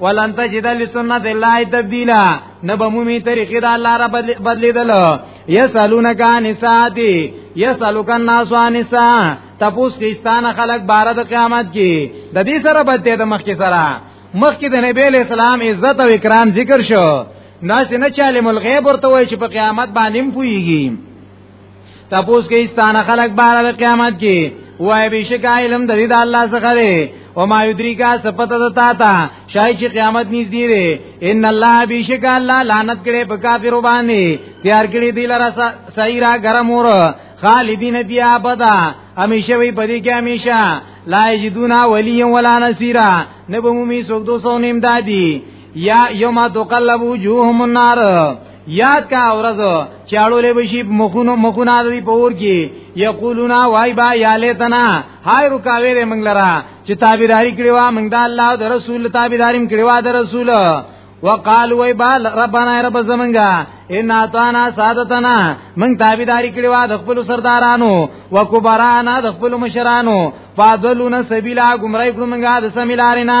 ولن تجد لسنت الله تبديلا نبمومي طریقې د الله را بدلیدل یسالونک عن ساعتی یسالک الناس عن ساعه تپوس کې استانه خلق بار د قیامت کې د دې سره بدته د مخ کې سره مخ کې د نبی له اسلام عزت او اکرام ذکر شو ناس نه چاله مل غیب ورته وای چې په قیامت باندې پويږي تپوس کې استانه خلق بار د قیامت کې وای به شک علم د دې د الله څخه دی او ما یدریکا سپته د تا تا شای چې قیامت نږدې دی ان الله به شک الله لعنت کړي په کافر باندې تیار کړي دی لره سایرا ګرم اور خالدین دی ابدا همیشه وی پدې کې همیشه لا یجدونا ولی ولا نصيرا نبو می سوګ دو سو نیم دادی یا یوم تقلب وجوههم النار یاد کا ورځ چاړو له بشي مخونو مخونه دی پور کی یقولون وای با یا لیتنا هاي رکاوی دې منګ لرا چې تابعداري کړی وا منګ د الله او د رسول تابعداري کړی وا د رسول وقال وای با ربانا رب زمنګا ان اتانا سادتنا من تابعداري کړی وا د خپل سردارانو وکبرانا د خپل مشرانو فاضلون سبیلا گمراه کړو منګا د سمیلارینا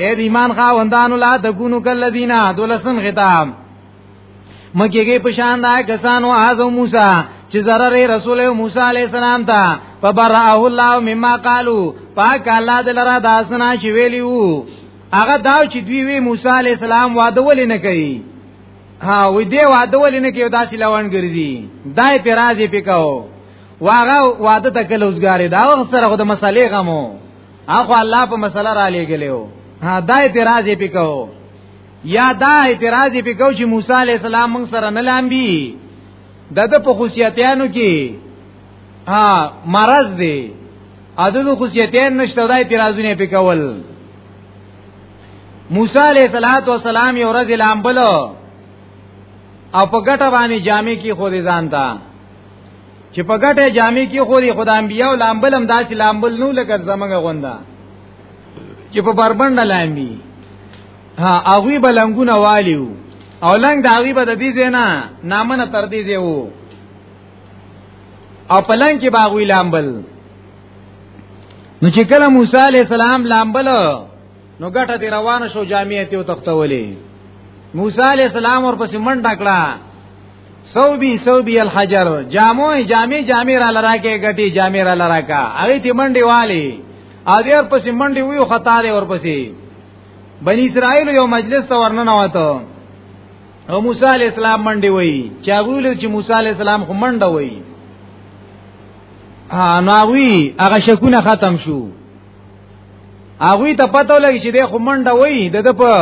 اے د ایمان خاوندانو لا تکونو کلذین دولسم غتام مکیږي په شان دا کسانو اعظم موسی چې zarar رسول موسی علی السلام ته فبرأه الله مما قالو پاک الله دې لرا داسنا چې ویلی وو هغه دا چې دوی وی موسی علی السلام واده ولې نه کوي ها وې دې واده ولې نه کوي داسې لوان ګرځي دای په راځي پکاو واغه واده تکل اوسګاری دا وخت سره د مسلې غمو اخو الله په مسله را لګلو ها دا اعتراض یې پکاو یا دا اعتراض یې پکاو چې موسی علی السلام موږ سره نه لامبي د د په خصيتانو کې ها مرض دی اده د خصيتان نشته دا اعتراضونه پکول موسی علی صلوات و سلام یو ورځ لامبلو او په ګټه باندې جامع کې خو دې ځان ته چې په ګټه جامع کې خو دې خدای انبیا او لامبل هم داسې لامبل نو لکه زمنګ غوندا چې په بربند لامبي ها هغه بلنګونه والیو او لنګ د هغه به د دې زینا نامنه تر دې دی وو او پلنګ کې باغوی لامبل نو چې کله موسی علی السلام لامبل نو ګټه دی روانه شو جامعې ته تختولې موسی علی السلام ورپسې منډه کړه صوبی صوبی الحجر جامو جامع جامع را لراکه غټي جامع را لراکا هغه تی منډي والی ا دې ور پسې منډي ویو خطا دې ور پسې بنی اسرائیل یو مجلس ته ورننه وته او موسی علی السلام منډي وای چا ویل چې موسی علی السلام خو منډه وای ها ناوی هغه شکونه ختم شو هغه ته پته لګی چې د خو منډه وای د په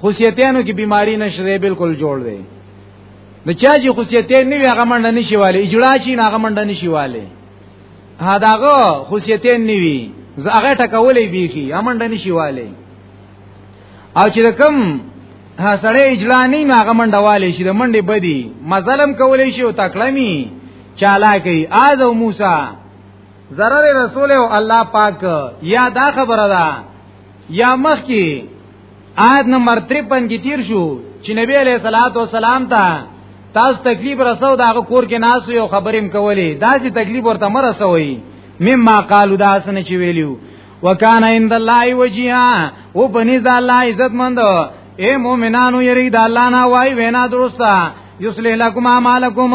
خوشیتانو کې بیماری نشره بالکل جوړ دی نو چا چې خصيته نه وي هغه منډه نشي والي اجړا چې هغه منډه نشي والي ها داغه خصيته نه وي زه هغه ټکولې بيخي امنډه نشي والي او چې کوم ها سړی اجړا نه هغه منډه والي شي د منډه بدی مظلم کولې شي او تکلمی چالاکی آز او موسی ضرر رسول او الله پاک یا دا خبره ده یا مخ کې آیت نمبر 53 کې تیر شو چې نبی علیہ الصلوۃ والسلام ته تاسو تکلیف رسو دا کور کې ناس یو خبرېم کولې دا چې تکلیف ورته مرسوي مما قالو دا سن چې ویلو وکانه عند الله وجيها او بنز الله عزت مند اے مومنانو یری د الله نه وای وینا درسته یصلح لكم اعمالکم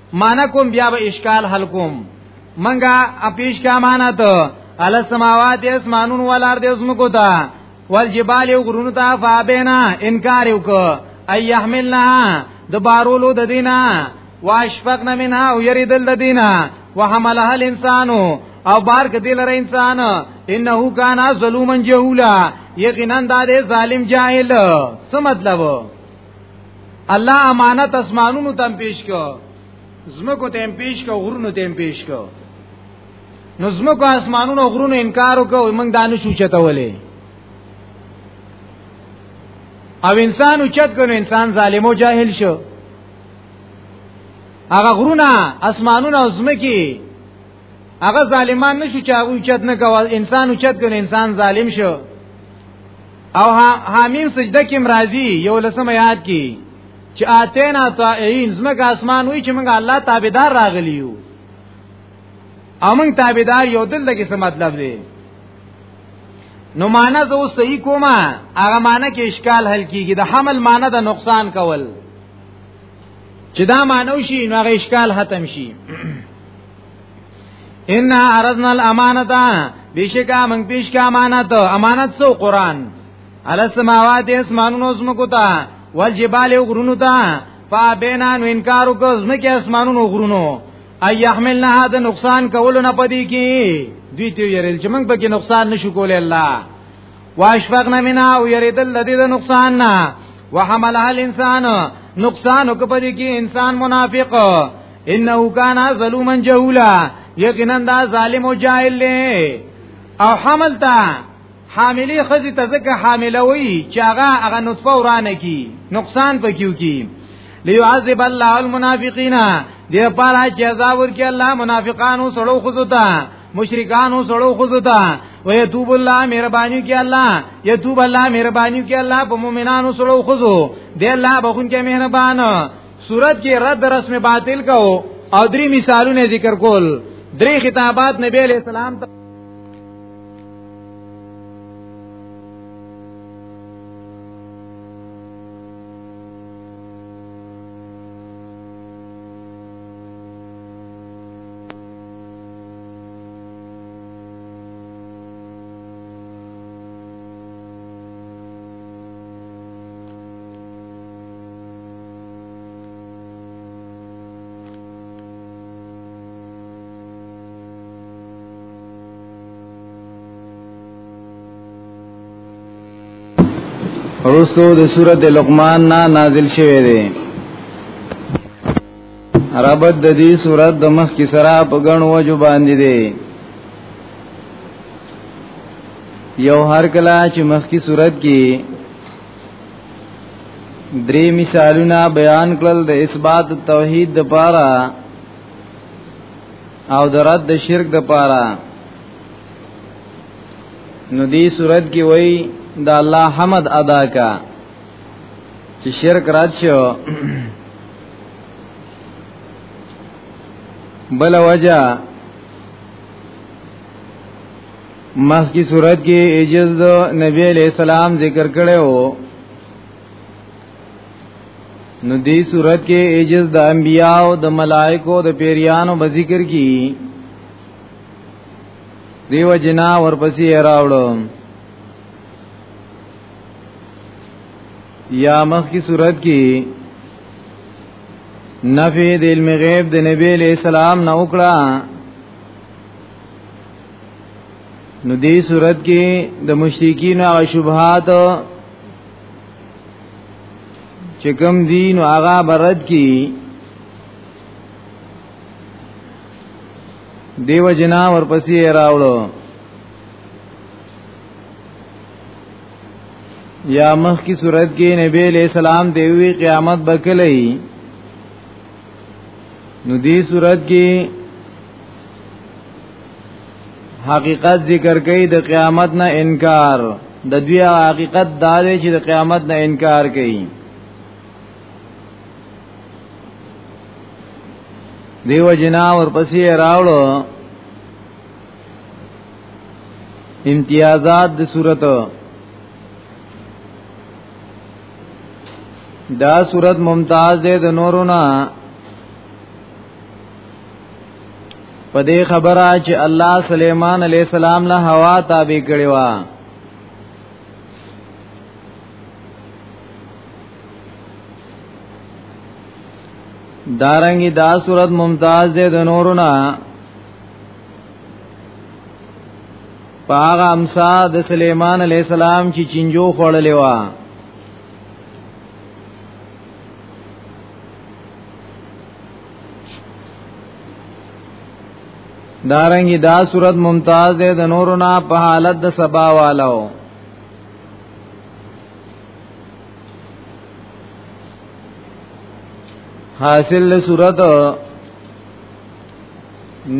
معنا کوم بیا به اشکال حل کوم منګه اپیش کا معنا ته ال سماوات اسمانون ولار د اسمکو ته والجبال غرونو ته فابینا انکار وک ای يحملنا د بارولو د دینا واشفقنا منها او یریدل د دینا وحملها الانسان او بار کدی لره انسان انه کان ظلوما جهولا یقینا دا ظالم جاهل څه مطلب الله امانت اسمانونو تم پیش کو زمکو تم پیش کو غرونو تم پیش کو نو زمکو اسمانونو غرونو انکار وکاو موږ دانه شو چتولې او انسان اوچت کنو انسان ظالم او جاهل شو هغه غرونه اسمانونه او زمکی هغه ظالمان نشو چې هغه چت نه کول انسان چت کنه انسان ظالم شو او حامیم سجده کې مرাজি یو لسم یاد کی چې اتینا طائعين زمکه اسمان وی چې موږ الله تابعدار راغلی یو امنګ تابعدار یو دل دغه څه مطلب دی نو معنا زه اوس صحیح کومه هغه معنا کې اشکال حل کیږي د حمل معنا د نقصان کول چې دا مانو شي نو هغه اشکال ختم شي ان عرضنا الامانه بشکا من پیش کا امانت امانت سو قران علی السماوات اسمانونو زمکو تا والجبال غرونو تا فابینا نو انکار وکړ زمکه اسمانونو غرونو ای يحملنها د نقصان کول نه پدی کی دوی ته یریل چې موږ پکې نقصان نشو کولای الله واشفقنا منها او یریدل لدی د نقصان نه وحملها الانسان نقصان وکړي کې انسان منافق انه کان ظلوما جهولا یقینا دا ظالم او جاهل دی او حمل تا حاملی خزی ته ځکه حامله وي چې هغه هغه نطفه ورانه کی نقصان پکيو کی ليعذب الله المنافقين دې پاره چې عذاب ورکړي الله منافقانو سړو خزو ته مشرکانو سړو خزو ته ويتوب الله مهرباني کوي الله يتوب الله مهرباني کوي الله په مؤمنانو سره خوځو دی الله بخون کې مهربان صورت کې رد رسم باطل کو او درې مثالونه ذکر کول درې خطابات نبی علیہ السلام ته رسو د سورت لقمان نا نازل شوه دی عربت د دې سورت د مخ کی سرا په غن وجو باندې دی یو هر کلا چې مخ کی سورت کې درې مثالونه بیان کړل د اثبات توحید د پاره او د رد د شرک د پاره نو دې صورت کې وای د الله حمد ادا کا چې شرک رات شو بل وجہ مخ کی صورت کې اجز د نبی علیہ السلام ذکر کړو نو دې صورت کې اجز د انبیاء او د ملائکو د پیریانو به ذکر کی دیو جنا ورپسې راوړو یا مخ کی صورت کې نفی د علم غیب د نبی علیہ السلام نو کړه نو دې صورت کې د مشرکین او شبهات چې کوم دین او هغه برد کی دیو جنا ورپسې راوړو یا مخ کی صورت کې نبی علیہ السلام دیوی قیامت بکلی نو دی صورت کې حقیقت ذکر کوي د قیامت نه انکار د دوی حقیقت دا دی چې د قیامت نه انکار کوي دیو جنا ورپسې راوړو امتیازات د صورت دا صورت ممتاز ده د نورو نه په دې خبره چې الله سليمان عليه السلام له هوا تابع کړی و دارنګي دا صورت ممتاز ده د نورنا پاغه امسا د سليمان عليه السلام چې چنجو خړلې و دارنګي دا صورت ممتاز ده د نورنا په حالت د سبا والو حاصل له صورت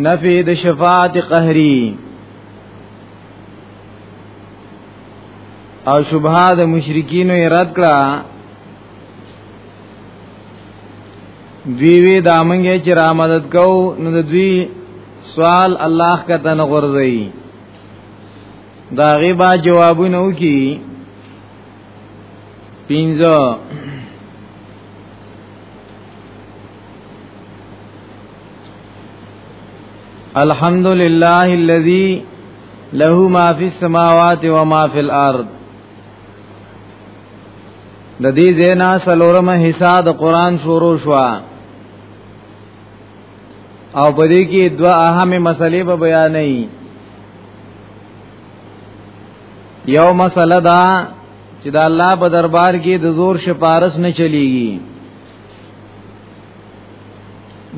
نفی د شفاعت قهری او شبهه د مشرکین رد کړه دوی وی دا منګه چې را مدد کو نو دوی سوال الله کته نه غورځي دا غیبا جوابونه وکي پینځه الحمد لله الذي له ما في السماوات وما في الارض د دې زینا سلورمه حصہ د قران شروع شو او په دې کې دوه اهم مسلې به بیانې یو مسله دا چې د الله په دربار کې د زور شپارس نه چلیږي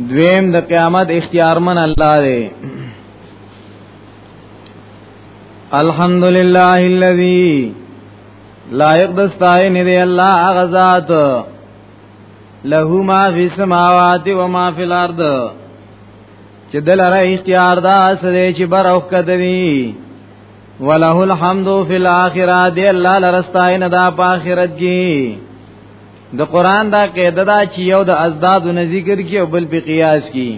دویم د قیامت اختیارمن الله دی الحمدلله الذی لایق د ستاینې دی الله هغه ذات له ما فی السماوات و ما فی الارض چې دلاره اختیار دا سره چې بر او کدوی وله الحمد فی الاخره دی الله لرستاین دا په اخرت کې د قران دا قاعده دا چې یو د ازداد و ذکر کې او بل په قیاس کې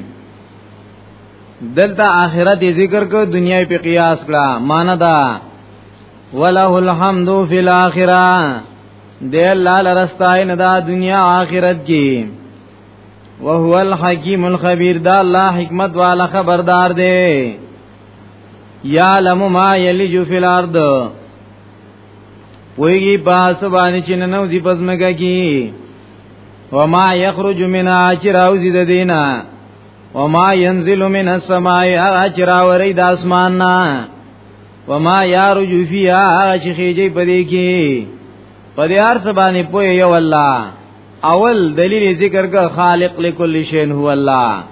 دلته اخرت ذکر کو دنیا په قیاس کړه مان دا وله الحمد فی الاخره دی الله لرستای نه دا دنیا آخرت کې وهو الحکیم الخبیر دا الله حکمت والا خبردار دی یعلم ما یلج فی الارض ویږي پاس باندې چې نن او دې پزمګه کی وما یخرج من اچراو زید دینا وما ينزل من السماء اچراوري د اسمان نه وما يرجو فيها چې خېږي پدې کې پدې هر څه باندې پوي یو الله اول دلیل ذکر کا خالق لكل شيء هو الله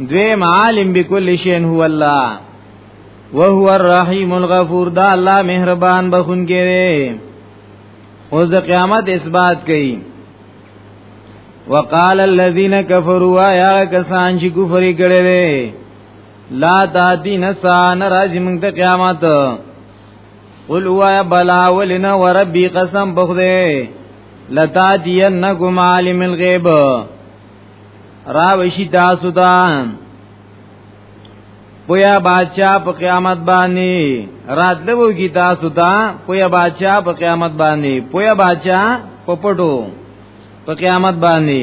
دوی عالم بكل شيء هو الله وهو الرحيم الغفور دا الله مهربان بخون کې اوس د قیامت اثبات کړي وقال الذين كفروا يا کسان چې کفر کړي لا دا دین سان راځي موږ ته قیامت قل هو بلا ولنا وربي قسم بخده لتا دینکم عالم الغیب راوشی تاسو ته پویا بادشاہ په قیامت باندې راتلو کی تاسو ته پویا بادشاہ په قیامت باندې پویا بادشاہ په پټو په قیامت باندې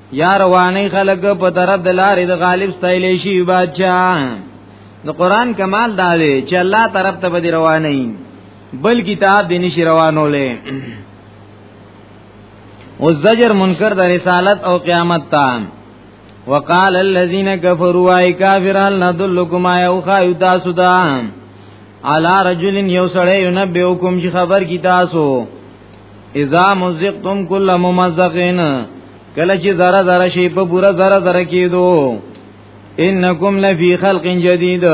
یا رواني خلق په طرف د لارې د غالب ستایلی شي بادشاہ د قران کمال دا دی چې الله طرف ته به رواني بل کتاب دې نشي روانولې او زجر منکر د رسالت او قیامت ته وقال الذين كفروا اي كافرون ندلكم اي او خايو تاسو دا على رجل يوسړې ينبئكم چې خبر کی تاسو اذا مزقتم كل ممزقين کله چې ذره ذره شي په پورا ذره ذره کېدو انکم لفی خلق جدید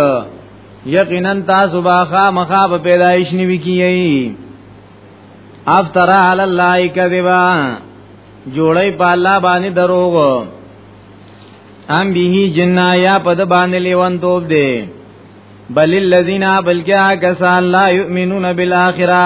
یقینا تاسو با خامخا په پیدایش نیوي کیږي افترا علی الله کذبا جوړی په الله باندې دروغ ام به جنہ یا پد باندې لیوان توپ دی بل الذین بلکیا کسان لا یؤمنون بالآخرہ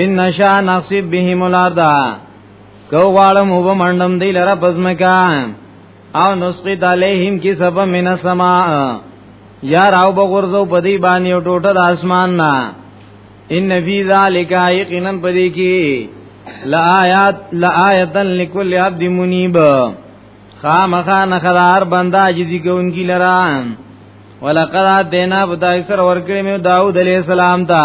ان نشا نصیب بهم الارض کو غالم هو منډم دی لره پزمکا او نسقط علیهم کی سبب من السماء یا راو بغرزو پدی باندې او ټوټه د اسمان نا ان فی ذلک یقینا پدی کی لآیات لآیتا لکل عبد منیب خامخا نخدار بندا عجزی کونکی لران ولقد دینا بتا اکثر ورکرمی داود علیہ السلام تا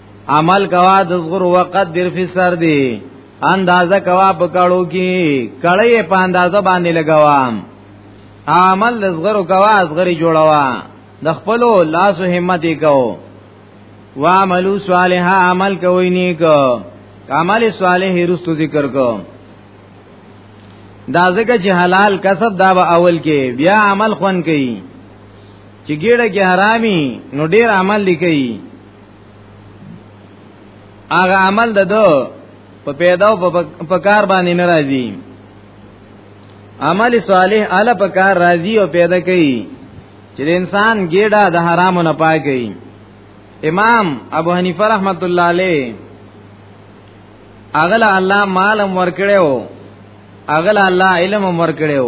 عمل کوا د زغر وقت در فی سر دی اندازه کوا په کړو کې کړی په اندازه باندې لګوام عمل د زغر کوا زغر جوړوا د خپل لاس همت کو وعملو صالحا عمل کوي نیک عمل صالح رستو ذکر کو دا ځکه چې حلال کسب دا به اول کې بیا عمل خون کوي چې ګیړه کې حرامي نو ډیر عمل لیکي هغه عمل د دو په پیدا او په کار باندې ناراضي عمل صالح اله په کار راضي او پیدا کوي چې انسان ګډه د حرامو نه پاکي امام ابو حنیفه رحمت الله علیه اغلا الله مالم ورکړیو اغلا الله علم ورکړیو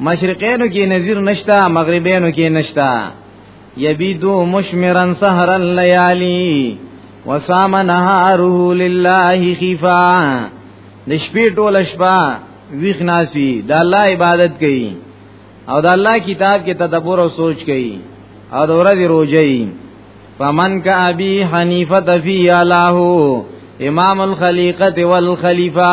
مشرقینو کې نظیر نشتا مغربینو کې نشتا یبیدو مشمرن سحر اللیالی وسام نهاره لله خفا د شپې ټول شپه ویخ ناسی د الله عبادت کوي او د الله کتاب کې تدبر او سوچ کوي او د ورځې روزي فمن کا ابي حنيفه فی الله امام الخليقه والخليفه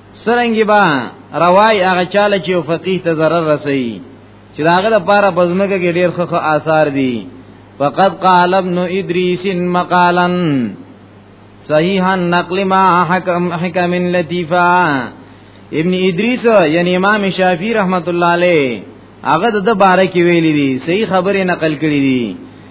سرنګي با روای هغه چاله چې فقيه ته zarar رسي چې داغه د پاره بزمګه کې ډېر خخ آثار دي فقد قال ابن ادريس مقالا صحيحا نقل ما حكم حكم لطيفا ابن ادريس یعنی امام شافعي رحمت الله عليه هغه د باره کې ویلي دي صحیح خبره نقل کړې دي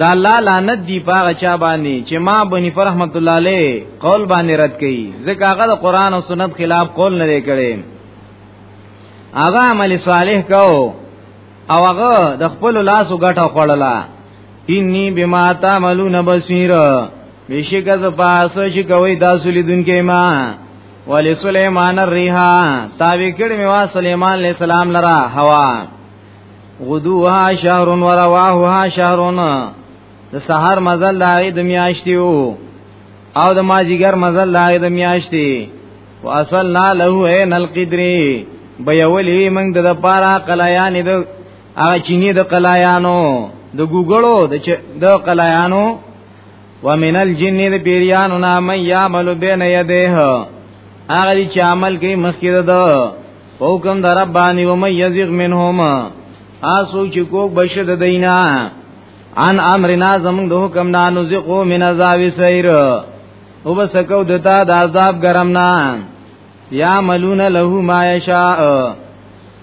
دا الله لعنت دی پاغه چا باندې چې ما بنی پر رحمت الله علیه قول باندې رد کړي ځکه هغه د قران او سنت خلاف قول نه لري کړي هغه عمل صالح کو او هغه د خپل لاسو ګټه خړلا انی بما تعملون بصیر بشک ز پاس چې کوي تاسو لیدونکې ما ولې سليمان الريحا تابع کړي مې وا سليمان عليه السلام لرا هوا غدوها شهر و رواهها شهر د سحر مزل لاغې د میاشتې وو او د مازیګر مزل لاغې د میاشتې واصلنا له عین القدر بيولې موږ د پارا قلایان د هغه چینی د قلایانو د ګوګړو د د قلایانو ومن الجن د پیریانو نام یعمل بین یدیه هغه چې عمل کوي مخکې ده حکم در ربانی و من یزیغ منهما آسو چې کوک بشد دینا ان امرنا زمون د حکم نه نزقو من عذاب سیر او بسکو دتا د عذاب گرم نه یا ملون له ما یشاء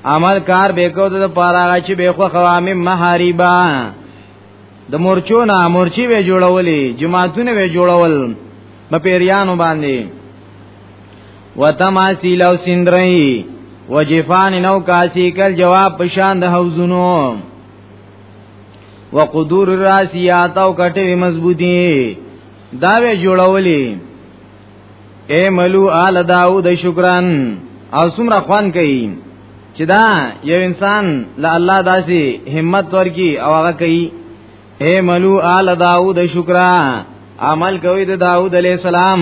عمل کار به کو د پاره چې به خو خوام محاریبا د مورچو نه مورچی به جوړولې جماعتونه به جوړول په پیریانو باندې وتماسیل او سندرئی وجفان نو کاسی کل جواب پشاند حوزونو وقدور الراسیات او کټوی مضبوطی داوی جوړولی اے ملو آل داود شکران او سمرا خوان کئی چې دا یو انسان له الله داسي همت ورکی او هغه کوي اے ملو آل داود شکرا عمل کوي د داود علی السلام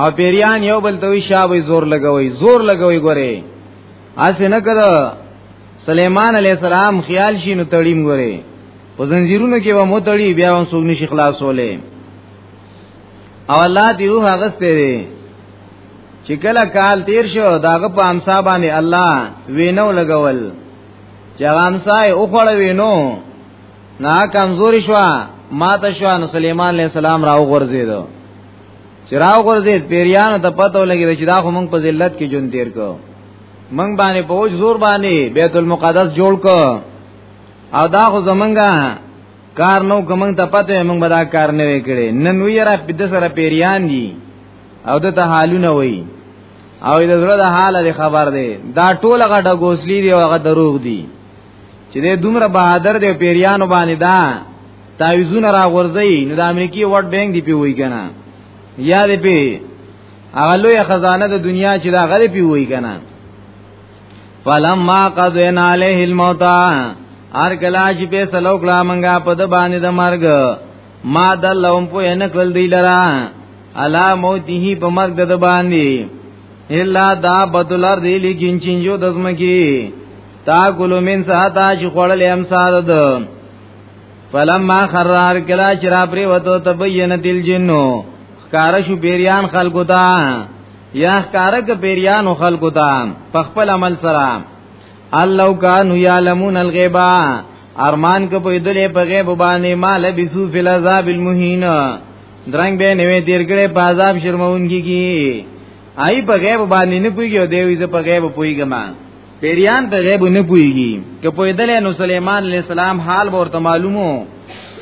او پیریان یو بل دوی شابه زور لګوي زور لګوي ګوره اسه نه کړه سليمان عليه السلام خیال شي نو تړیم ګوره په زنجیرونو کې و مو تړي بیا هم سوګني شي خلاصولې او الله دی روح غسته دی چې کله کال تیر شو داغه په امسا باندې الله وینو لګول چې امسای او خړ وینو نا کمزوري شو ماته شو نو سليمان عليه السلام راو غورځیدو چراو غرزید پیریانو ته پته ولګی چې دا خو مونږ په ذلت کې جون تیر کو مونږ باندې پوج زور باندې بیت المقدس جوړ کو او دا خو زمونږه کار نو کومنګ ته پته مونږ به دا کار نه وکړي نن وی را پد سره پیریان دي او د ته حالونه وای او د زړه د حال د خبر دی دا ټول غډه ګوسلی دی او غډه دروغ دی چې د دومره بهادر دی پیریانو باندې دا تعویذونه را غورځي نو د امریکای ورډ بانک دی په وای کنه یا دی په هغه لوی خزانه د دنیا چې دا غلې په وای کنه فلما قضینا علیه الموت ار کلا چې په سلو کلا منګه په د باندې د مرګ ما دلهم په ان کړل دی لرا الا موته په مرګ د باندې الا دا بدلر دی لګین چنجو دزمکی تا ګلو من ساته چې خړل هم ساده فلما خرار کلا چرا پری وتو تبین دل جنو خکار شو پیریان خلقو تا یا خکار ک پیریان خلقو تا پخپل عمل سرا اللو کانو یعلمون الغیبا ارمان ک په دلې په غیب باندې مال بسو فی العذاب المهین درنګ به نوې تیر کړي په عذاب شرمونګي کی آی په غیب باندې نه پویږي او دیوی ز په غیب پویګما پیریان په غیب نه پويږي که پویدل نو سليمان عليه السلام حال ورته معلومو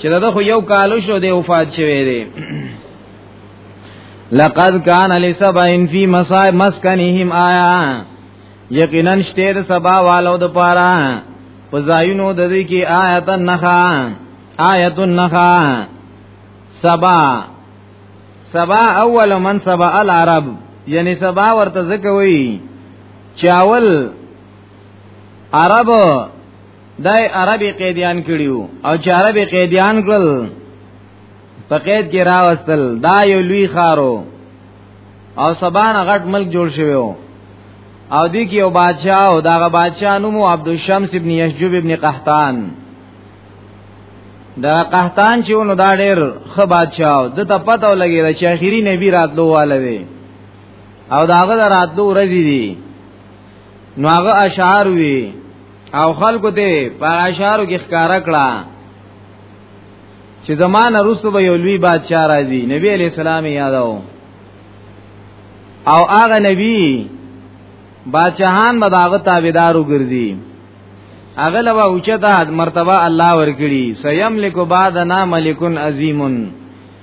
چې دا خو یو کال شو دی وفات شوی دی لقد كان لسبا في مصائب مسكنهم آيا یقینا شتیر سبا والو د پارا پزایونو د دې کې آیت النخا آیت النخا سبا سبا اول من سبا العرب یعنی سبا ورته ځکوي چاول عرب دای عربي قیدیان کړیو او چې عربي قیدیان کړل په قید کې راوستل دا یو لوی خارو او سبان غټ ملک جوړ شوی وو او دی کې یو بادشاہ او داغه بادشاہ نوم عبد الشمس ابن یشجب ابن قحطان دا قحطان چې ونو دا ډېر خ بادشاہ د ته پته ولګی چې اخیری نبی راتلو والوي او داغه دراتلو ورځ دي نو هغه اشعار وی او خلکو ته په اشعارو کې ښکارا کړه چې زمانه رسو به یو لوی بادشاہ راځي نبی علی السلام یادو او هغه نبی بادشاہان به داغه تابعدارو ګرځي هغه لوا اوچته مرتبه الله ورکړي سيملک بعدنا ملکن عظیمن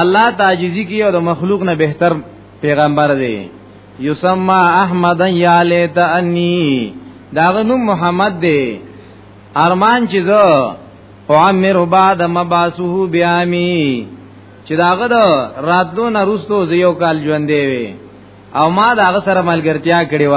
الله تعجزی کی او د مخلوق نه بهتر پیغمبر دی یسمع احمد یا لیت انی داغه نوم محمد دی ارمان چې زه عمر بعد مباسوه بیامی چې داغه د راتلو نه روستو زیو کال ژوندې وي او ما داغه سره ملګرتیا کړې و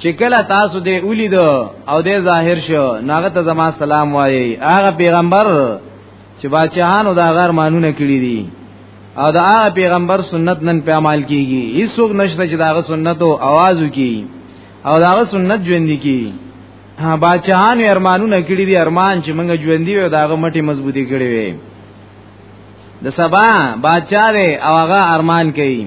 چې کله تاسو دې ولید او دې ظاهر شو ناغه ته زما سلام وایي هغه پیغمبر چې بادشاہانو دا غار مانونه کړی دي او دا هغه پیغمبر سنت نن په عمل کیږي هیڅوک نشته چې داغه سنت او आवाज وکي او داغه سنت ژوند کی بادشاہان ارمانونه کړی دي ارمان چې موږ ژوند دی او داغه مټي مضبوطی کړی وي د سبا بادشاہ او هغه ارمان کوي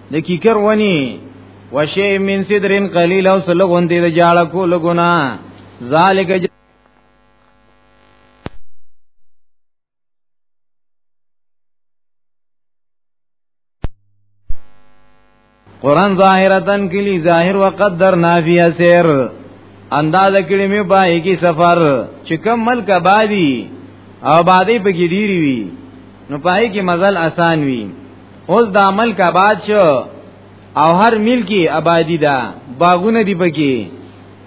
د کیکر ونی وشی من صدرن قلیل او سلغون دی د جاړه کو لګونا ذالک قران ظاهرتن کلی ظاهر وقدر نافیه سیر انداز کړي مې پای کی سفر چې کم ملک آبادی آبادی په کې ډیری وی نو پای کې مزل آسان وی اوس د عمل کا باد شو او هر مل کې آبادی ده باغونه دی پکې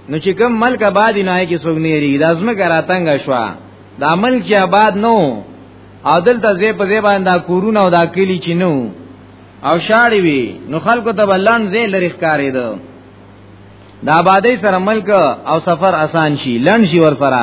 نو چې کوم ملک آبادی نه کې څوک نه لري لازم کرا تنگ شو د عمل چې آباد نو عادل ته زی په زی باندې کورونه او دا کلی چینو او شاړی وی نو خلکو ته بلان زی لری ښکارې ده د آبادی سره ملک او سفر آسان شي لن شي ور سره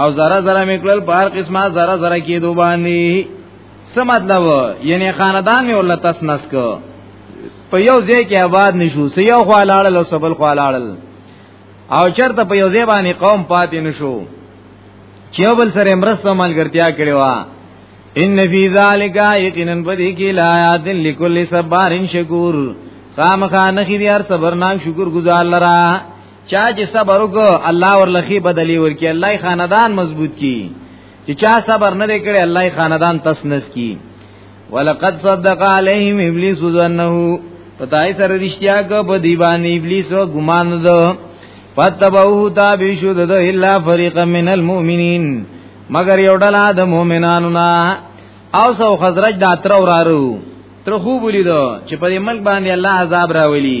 او زره زره میکلل په هر قسمه زره زره کېدو باندې څه مطلب یعنی خاندان می ولله تسنس کو په یو ځای کې آباد نشو سې یو خوالاړل او سبل خوالاړل او چرته په یو ځای باندې قوم پاتې نشو چې بل سره مرسته ملګرتیا کړي وا ان فی ذالک یقینا بدی کی لا یاد لکل صبر شکور خامخا نخی دیار صبرناک شکر گزار لرا چا چې صبر وکړ الله ورلخي بدلی ورکی الله خاندان مضبوط کی چې چا صبر نه کړي الله خاندان تسنس کی ولقد صدق عليهم ابلیس ظنه پتاي سره رښتیا کو په دی باندې ابلیس او ګمان ده فتبعوه تابع شو ده الا فريقا من المؤمنين مگر یو ډلا د مؤمنانو نه او سو خزرج دا تر ورارو تر خوب لیدو چې په دې ملک باندې الله عذاب راولي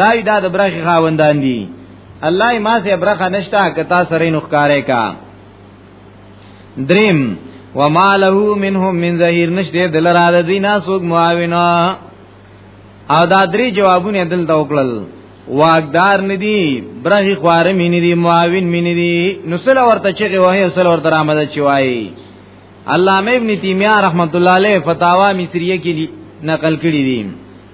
دای دا د برخې خاوندان دي الله ما سه برخه نشتا کتا سره نو ښکارې کا دریم وما له منهم من ظهیر نشته دل را د دینا سوق معاونا او دا درې جوابونه دل توکل واقدار ندی برخی خوار مینی دی معاون مینی دی نسل ورته چغه وه نسل ورته رامد چوي علامه ابن تیمیه رحمت الله علیه فتاوا مصریه کې نقل کړی دی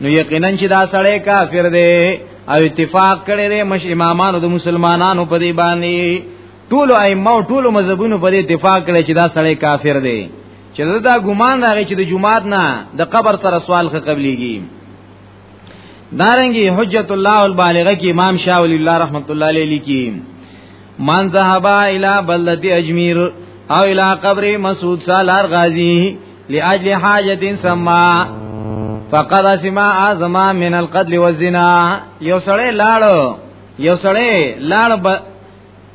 نو یقینا چې دا سړی کافر دی او اتفاق کړي دی مش امامانو د مسلمانانو په دی باندې ټول ائمه او ټول مذهبونو په دی اتفاق کړي چې دا سړی کافر دی چې دا ګمان راغی چې د جمعات نه د قبر سره سوال خه قبليږي دارنګي حجت الله البالغه کې امام شاول الله رحمت الله علیه لیکي من ذهبا الى بلد اجمیر او الى قبر مسعود سالار غازی لاجل حاجت سما فقد سما اعظم من القتل والزنا یو سړی لاړو یو سړی لاړ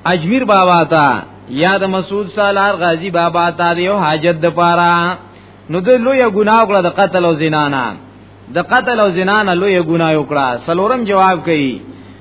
اجمیر بابا تا یا د مسعود سالار غازی بابا تا دیو حاجت د پاره نو د لوی ګناه وکړه د قتل او زنا نه د قتل او زنا نه لوی ګناه وکړه سلورم جواب کوي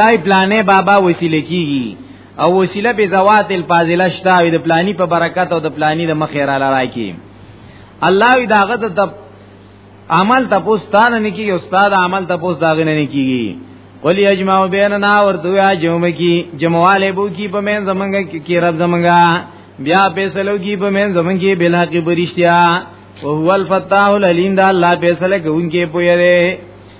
دای پلانې بابا وسیله کیږي او وسیله به زوات الفاضله شته او د پلانی په برکت او د پلانی د مخیر علی راکی الله داغه د عمل تاسو ستانه نه کیږي استاد عمل تاسو داغه نه کیږي قل یجمع بیننا ورتو یا جمع کی جمعواله بو کی په من زمنګ کی رب زمنګ بیا فیصلو کی په من زمنګ کی بلا کی برشتیا او هو الفتاح العلیم دا الله فیصله کوونکی پوی دی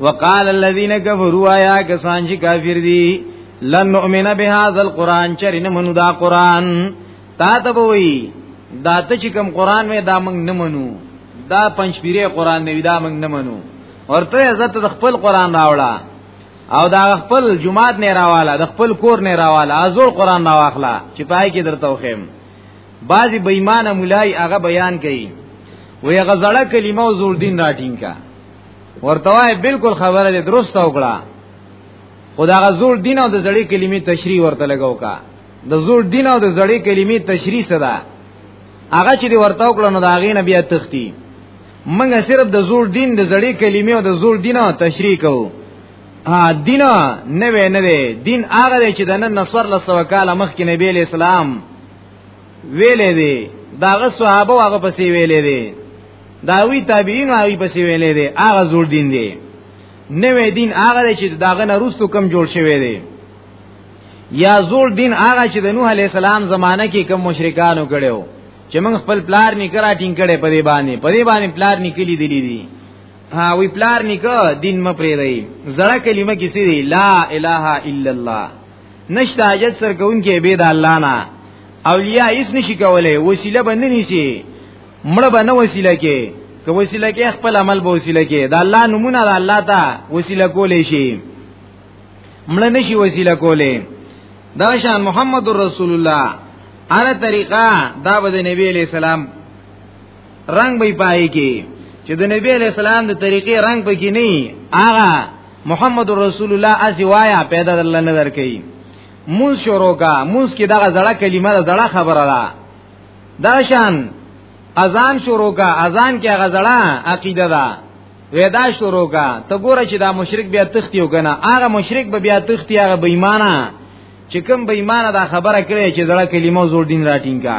وقال الذين كفروا يا کسان چې کافر دي لن نؤمن بهذا القران چرین منو دا قران تا ته وی دا ته چې کوم قران وې دا موږ نه منو دا پنځپيره قران نه وی دا موږ نه منو ورته عزت د خپل قران راوړه او دا خپل جمعات نه راواله د خپل کور نه راواله ازور قران نه واخله چې پای کې درته وخیم بعضی بېمانه مولای هغه بیان کوي وی غزړه کلمه او زور دین راټینګ کا ورته وای بالکل خبره دې درسته وکړه خدا غزور دین او د زړې کلمې تشریح ورته لګاو کا د زور دین او د زړې کلمې تشریح صدا هغه چې ورته وکړه نو دا غي نبی تختی منګه صرف د زور دین د زړې کلمې او د زور دین او تشریح کوو ها دین نه وې نه دین هغه چې د نن نصر لسو کاله مخکې نبی اسلام ویلې دي داغه صحابه هغه پسې ویلې دي داوی تابعین هغه پسې ویلې دي هغه زور دین دي نوې دین هغه چې داغه نه روستو کم جوړ شوی دی یا زور دین هغه چې د نوح علی السلام زمانه کې کم مشرکانو کړو چې موږ خپل پلار نکرا ټینګ کړي په دې باندې په دې باندې پلار نکلی دی دی, دی. ها وی پلار نکو دین م پرې دی زړه کلمه کسی دی لا اله الا الله نشته حاجت سر کون کې به د الله نه اولیاء هیڅ نشي کولای وسیله باندې نشي مړه باندې وسیله کې که وسیله کې خپل عمل به وسیله کې د الله نمونه د الله ته وسیله کولې شي مړه نشي وسیله کولې دا شان محمد رسول الله انا طریقه دا به نبی علیہ السلام رنگ به پای کې چې د نبی علی السلام د طریقې رنگ پکې نه آغا محمد رسول الله اسی وایا پیدا د الله نظر کوي مون شروع کا مون کې دغه زړه کلمه زړه خبره ده دا شان اذان شروع کا اذان کې هغه زړه عقیده ده ودا شروع کا ته ګوره چې دا مشرک بیا تختی وکنه هغه مشرک به بیا تختی هغه بېمانه چې کوم بېمانه دا خبره کړي چې زړه کلمه زور دین راټینګه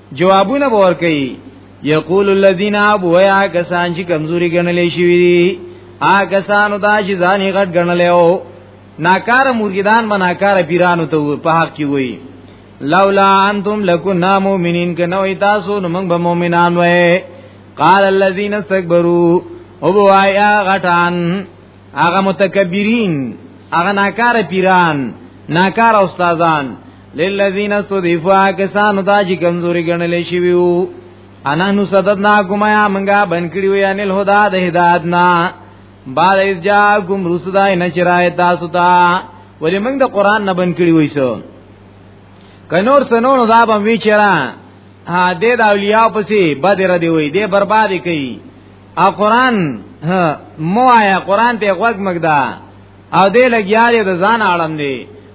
جوابونه باور کوي یقول الذين ابو یا کسان چې کمزوري ګڼلې شي وي آ کسانو دا چې ځانې غټ ګڼلې او ناکار مرګدان مناکار پیرانو ته په حق کې وي لولا انتم لکنا مؤمنین کنو تاسو نو موږ به مؤمنان وای قال الذين استكبروا او وایا غټان هغه متکبرین هغه ناکار پیران ناکار استادان للذین استضعفوا کسانو دا چې کمزوري ګڼل شي ویو انا نو صددنا کوما یا منګه بن کړی وی انل هدا د هدایت نا بعد از جاءکم رسدای نشرای تاسو ته ولی موږ د قران نه بن کړی وای سو کنور سنور دا به وی چرا ها دې د اولیاء پسې بدر دی وای دې برباد کړي ا قران مو آیا قران ته غوږ مګدا او دې لګیا دې د ځان عالم دی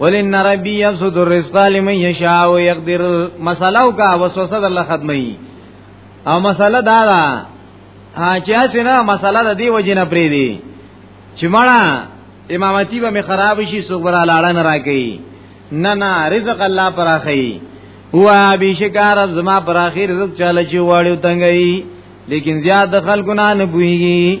قل ان ربي يبسط الرزق لمن يشاء ويقدر مساله او کا وسوسه د الله ختمي او مساله دا ده چې اسنه مساله د دې وجنه پرې دي چې مړه امامتی به می خراب شي صبره لاړه نه راکې نه نه رزق الله پراخي هو بشکار زما پراخي رزق چاله چې واړو تنګي لیکن زیاد خلکو نه نه بوئیږي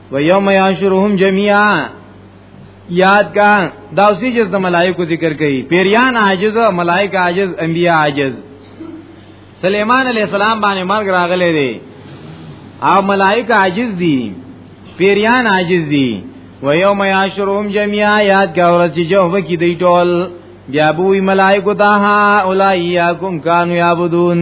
و یوم یاشرهم جميعا یاد کا دا اوسې چې د ملائکو ذکر کوي پیریان عاجز او ملائکه عاجز انبیا عاجز سليمان عليه السلام باندې مرګ راغلي دي او ملائکه عاجز دي پیریان عاجز دي و یوم یاشرهم جميعا یاد کا ورځ چې جو وکی دی ټول بیا بوئی ملائکو تا ها اولائی یاکم کانو یابدون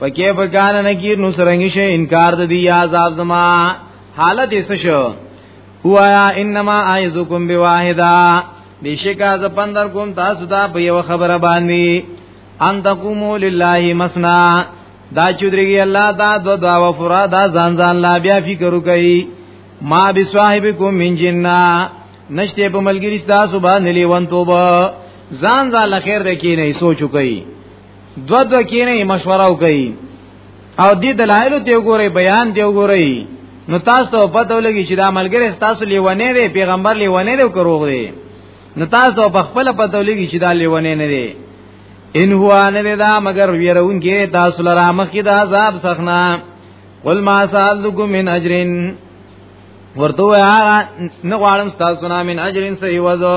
پکې په کان نه کې نو سرنګ شي انکار د دې عذاب زما حالت یې شو هوایا انما اعذکم بواحده بشکا ز پندر کوم تاسو ته په یو خبره باندې ان تقومو لله مسنا دا چودريږي الله دا دو دا وفرا دا ځان ځان لا بیا فکر کوي ما بصاحبکم من جننا نشته په ملګری تاسو باندې لیوان توبه ځان ځان خیر دکی نه سوچو کوي دو دو کینه مشوره وکړي او دې دلایل ته وګورئ بیان دی وګورئ نو تاسو ته پته ولګي چې دا ملګری تاسو لیونه دی پیغمبر لیونه دی کروغ دی نو تاسو په خپل پته ولګي چې دا لیونه نه دی ان هو ان دا مگر ويرون کې تاسو لرا مخ کې د عذاب سخنا قل ما سالکم من اجرن ورته نه غواړم تاسو نه من اجرن سي وځو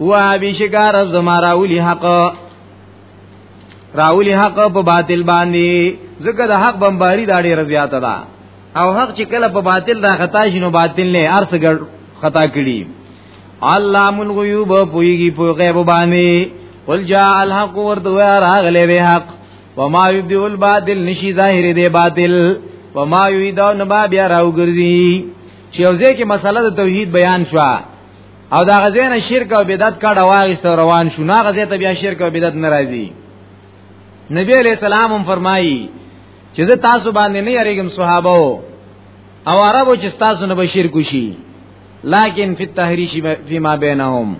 واه بشکار زما راولی حق راولی حق په باطل باندې ځکه د حق بمباری دا ډیره زیاته ده او حق چې کله په باطل دا خطا شینو باطل نه ارس ګر خطا کړي علام الغیوب پویږي په غیب باندې قل جاء الحق ورته راغله به حق وما یبدی الباطل نشی ظاهر دی باطل وما ییدون با بیا راو ګرځي چې اوځه کې مسله د توحید بیان شوه او دا غزینه شرک او بدعت کډه واغست روان شو نه غزې ته بیا شرک او بدعت ناراضي نبی علیہ السلام هم فرمایي چې زه تاسو باندې نه یریږم صحابه او عربو چې تاسو نه بشیر کوشي لکن فی التحریش فی ما بینهم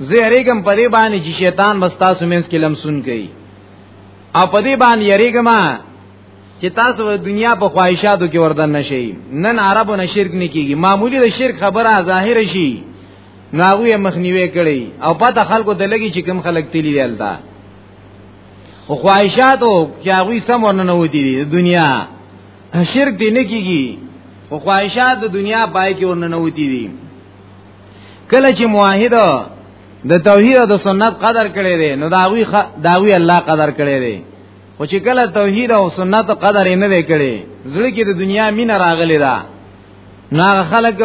زه یریږم په دې باندې چې شیطان بس تاسو مینس کې لمسون کوي او په دې باندې یریږم چې تاسو د دنیا په خواهشاتو کې وردن نشئ نن عربو نه شرک نه کیږي معمولی د شرک خبره ظاهر شي ناغوی مخنیوي کړي او پته خلکو د لګي چې کم خلک تیلی دیلتا او خواهشاتو چې هغه سم ورننه ودی دي د دنیا شرک دی نه کیږي او خواهشات د دنیا پای کې ورننه ودی دي کله چې موحد د توحید او د سنت قدر کړي دي نو داوی داوی الله قدر کړي دي خو چې کله توحید او سنت قدر یې نه وکړي زړه کې د دنیا مینه راغلی دا نه خلک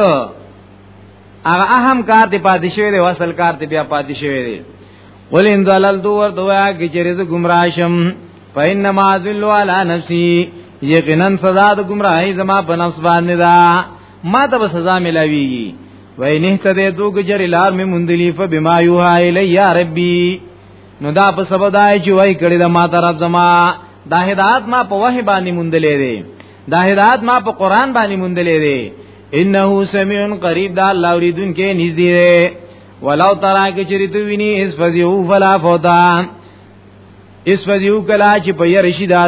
هغه اهم کار دی پاتې شوی دی وصل کار دی بیا پاتې شوی دی ول ان دلال دو ور دوا کې چې رز گمراه شم فینما ذل علی نفسی یقینا سزا د گمراهی زما په نفس باندې دا ما ته به سزا ملاویږي وای نه ته دې دوګ جری لار می مندلی فبما یوها الی یا ربی نو دا په سبب دا چې وای کړی دا ما طرف زما دا هدایت ما په وحی باندې مونډلې دي دا هدایت ما په قران باندې مونډلې دي انه سميع قريب دا الله اوریدون کې نږدې دی ولو ترا کې چری تو ویني اس فزیو فلا فوتا اس فزیو کلا چې په يرشي دا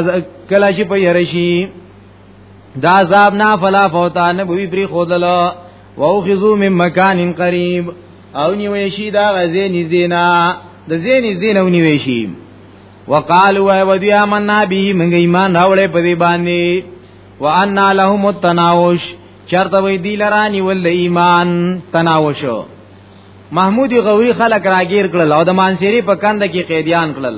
کلا چې په يرشي دا عذاب نه فلا فوتا نه بوی پری خودل او خذو من مکان قریب او نیوی شي دا غزه نزدینا د زه نزدینا او نیوی شي وقالوا و دی آمنا به موږ ایمان راولې په دې باندې وان لهم التناوش چرته وی دی لرانی ول ایمان تناوشو محمود غوری خلق راگیر کړل او د مانسری په کند کې قیدیان کړل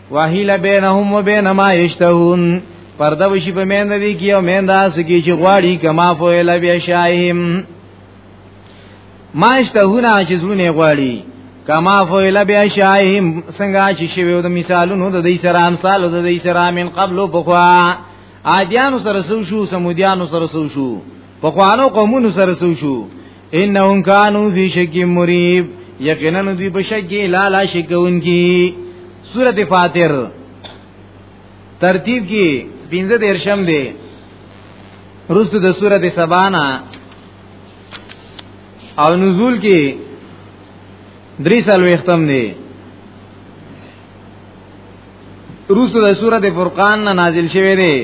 واهیل بینهم وبین ما یشتهون پرده وشي په مین دی کې او مین داس کې چې غواړي کما فویل بیا شایهم ما یشتهون چې زونه غواړي کما فویل بیا شایهم څنګه چې شوی د مثالونو د دې سره امثال د دې سره من قبل بخوا عادیانو سره سو شو سمودیانو سره سو شو په خوانو قومونو سره سو شو انهم كانوا في شك مريب یقینا دوی په شک کې لا لا شکون کی سورۃ فاتر ترتیب کې 15 درشم دی رسو د سورۃ سبانا او نزول کې درې سال وختم دی روسو د سورته فرقان نه نازل شوه دی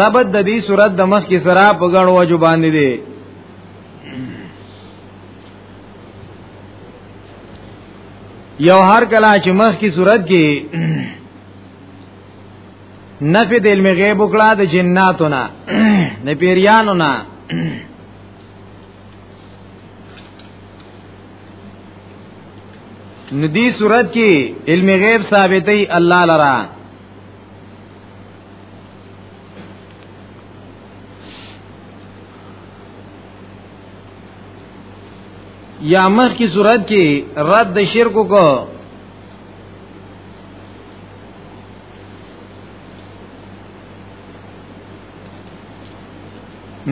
ربط د دې صورت د مخ کې سره په غړو وجو باندې دی یو هر کلا چې مخ کې صورت کې نفی د علم غیب وکړه د جناتو نه نه پیریانو نه ندی صورت کې علم غیب ثابتې الله لرا یا مخ کی صورت کې رد د شرک کو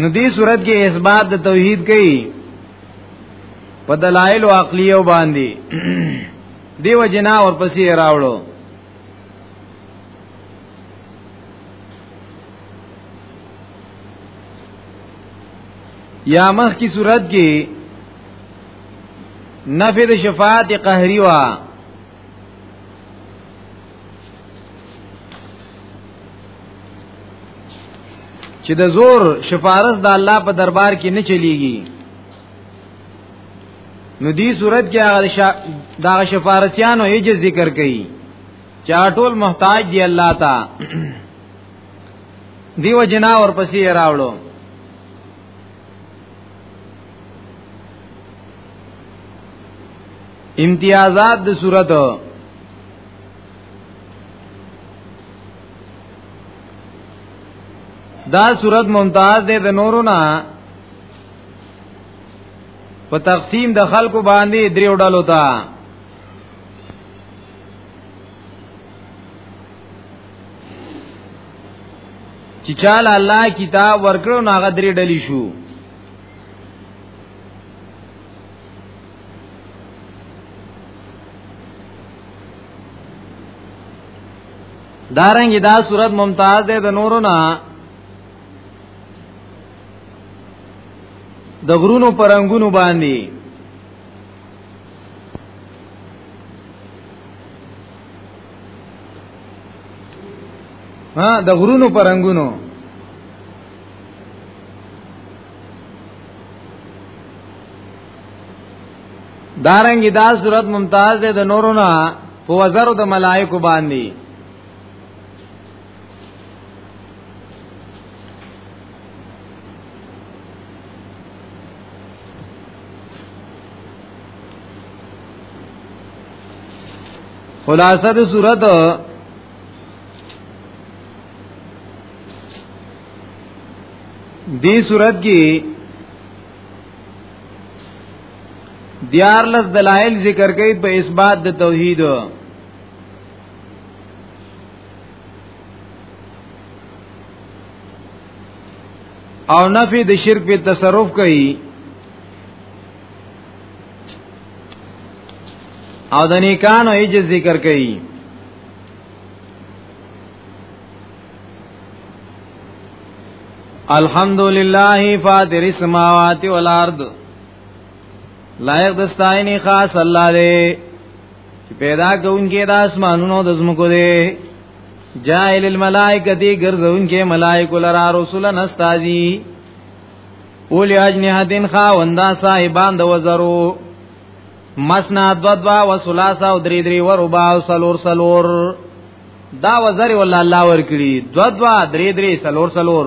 نو دې صورت کې اثبات د توحید کوي په دلایل او عقلیو باندې دیو جنا اور پسې راوړو یا مخ کی صورت کې نفی د شفاعت قهری وا چې د زور شفارس د الله په دربار کې نه چلیږي نو دی صورت کې هغه شا... دا شفارسیانو یې ذکر کړي چا ټول محتاج دی الله تا دیو جنا اور پسې راوړو امتیازات د صورت دا صورت ممتاز ده د نورو نه په تقسیم د خلکو باندې درې وډلو ته چې چاله الله کتاب ورکړو نو هغه درې ډلې شو دارنګ دا صورت ممتاز ده د نورو نه د غرونو پرنګونو باندې ها د غرونو پرنګونو دارنګ دا صورت ممتاز ده د نورو نه په وزرو د ملائکو باندې خلاصه د صورت دی صورت کې دیار لس دلائل ذکر کئی پا اثبات د توحید او نفی د شرک په تصرف کوي او د نیکانو ایج ذکر کوي الحمدلله فاطر السماوات والارض لایق دستاینی خاص الله دی چې پیدا کوونکې د اسمانونو د زمکو دی جائل الملائکه دی ګرځونکې ملائکه لرا رسولن استاذی اولی اجنحتین خاوندا صاحبان د وزرو مسنا دو دو و سلاسا و دری دری و ربا و سلور سلور دا وزر والله الله ورکړي دو دو دری دری سلور سلور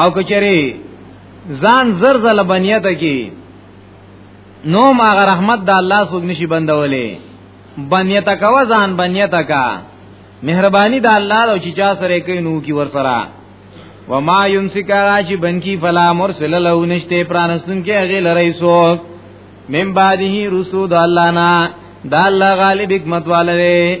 او کچری ځان زر زل بنیت کی نو ما غ رحمت د الله سوګ نشي بندولې بنیت کا و ځان بنیت کا مهرباني د الله او چې چا سره کوي نو کی ور سره و ما يمسك راشي بنکی فلا مرسل له نشته پرانستون کې هغه لری سوک من بعده رسول الله نا دا الله غالب حکمت والے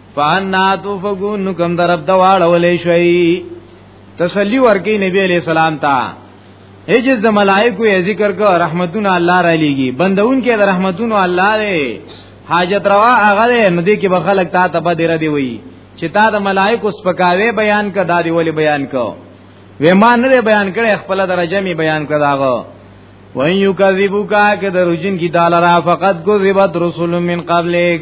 فانا توفقون نو کوم درب د واړولې شوي تسلی ورکی نبی علیہ السلام ته هجز د ملائکو یې ذکر کو رحمتونه الله را لېږي بندون کې د رحمتونو الله دی حاجت روا هغه دی نو دې کې به خلک تا ته به ډیر دی وي چې تا د ملائکو سپکاوي بیان کړه دا دی ولې بیان کو وې ما نه بیان کړي خپل درجه می بیان کړه داغه وَإِن يُكَذِّبُكَ كَذَّبَ رُجِنْ كِتَالَ رَا فَقَدْ كُذِّبَتْ رُسُلٌ مِّن قَبْلِكَ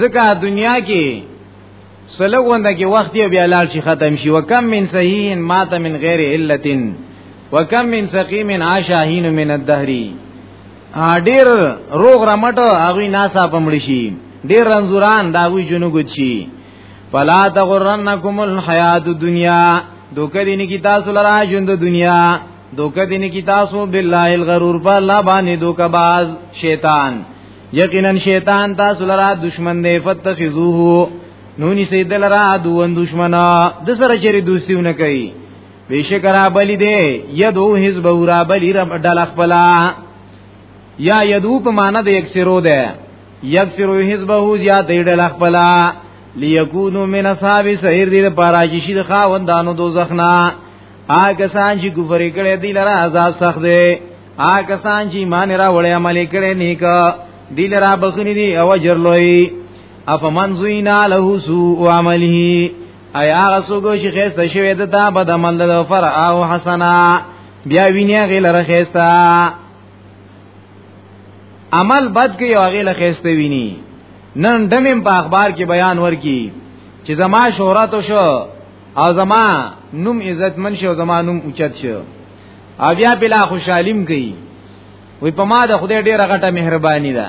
ځکه دنیا کې سلوونده کې وخت یې بیا لاړ شي ختم شي وکم من صحیح مات من غیر علت وکم من سقیم عاشاهین من الدهر ډیر روغ رمټ هغه ناسا پمړ شي ډیر رنزوران دا وی جنو ګچی فلا تغرنکم الحیات الدنیا دوکه دین کی تاسو لرا ژوند دنیا دوکه دین کی تاسو بالله الغرور په الله باندې دوکه باز شیطان یقینا شیطان تاسو لرا دشمن دی فتخذوه نونی سید لرا دوون دشمنا د سره چری دوستیونه کوي بیشک را بلی دی یدو حزب را بلی رب ډل خپلا یا یدو په معنا د یکسرو ده یکسرو حزبه زیات ډل خپلا لیکونو من اصحاب سحر دی لپاره چې شي د خاوندانو دوزخ نه آګه سان چې ګفر کړي دی لره عذاب سخت دی هغه سان چې ایمان را وړي عمل کړي نیک دل را بخنی دی او اجر لوی افمن زینا له سوء عمله ایا غسوګو چې خسته شوی د تا بد عمل د فر او حسنا بیا وینیا غیل رخستا عمل بد کوي او غیل خسته ویني نن دمم په اخبار کې بیان ورکی چې زما شهرت شو او زما نوم عزت من شو زما نوم اوچت شو او بیا بلا خوشالیم کوي وی په ما د خدای ډیره غټه مهرباني ده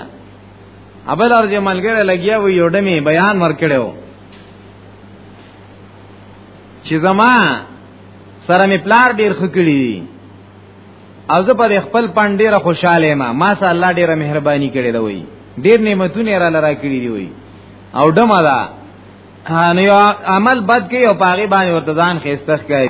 ابل ارجه ملګری لګیا وی یو دمه بیان ورکړو چې زما سره می پلار ډیر خکړی او زه په خپل پند ډیره خوشاله ما ما سره الله ډیره مهرباني کړې ده وی ډیر نعمتونه را لرا کړی دی وی او دمه دا نو عمل بد کوي او پاغي باندې ورته ځان خېستخ کوي